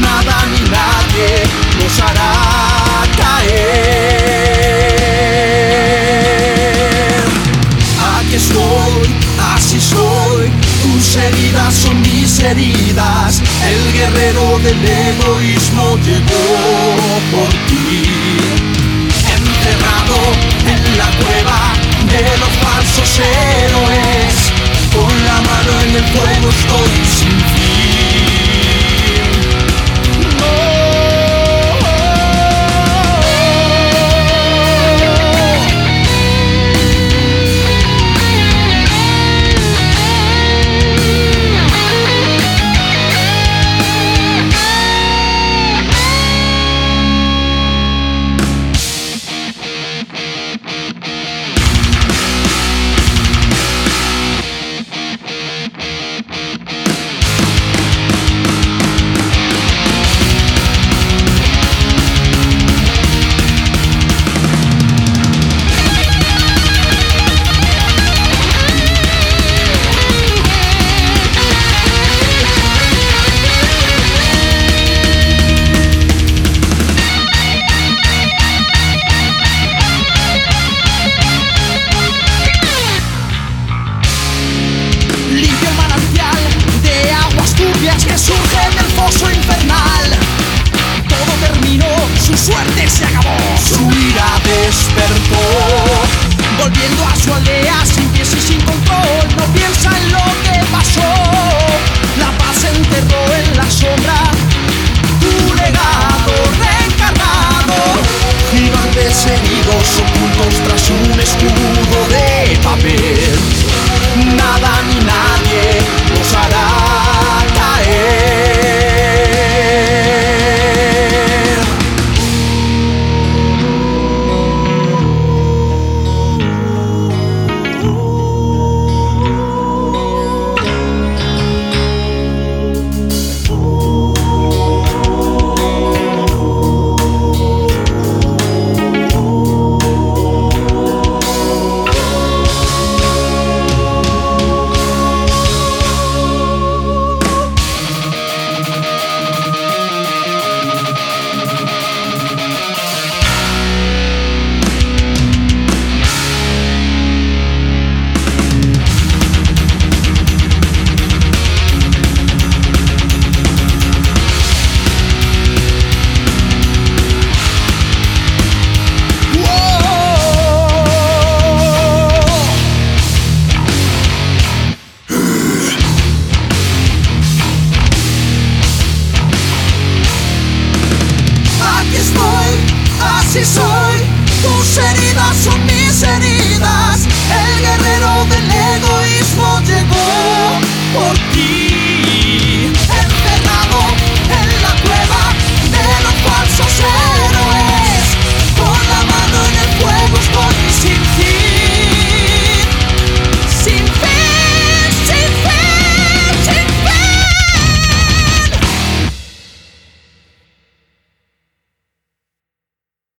Nada ni nadie nos hará caer. Aquí estoy, así soy. Tus heridas son mis heridas. El guerrero del egoísmo llegó por ti. Encerrado en la cueva de los soy. Tus heridas son mis heridas, el guerrero del ego.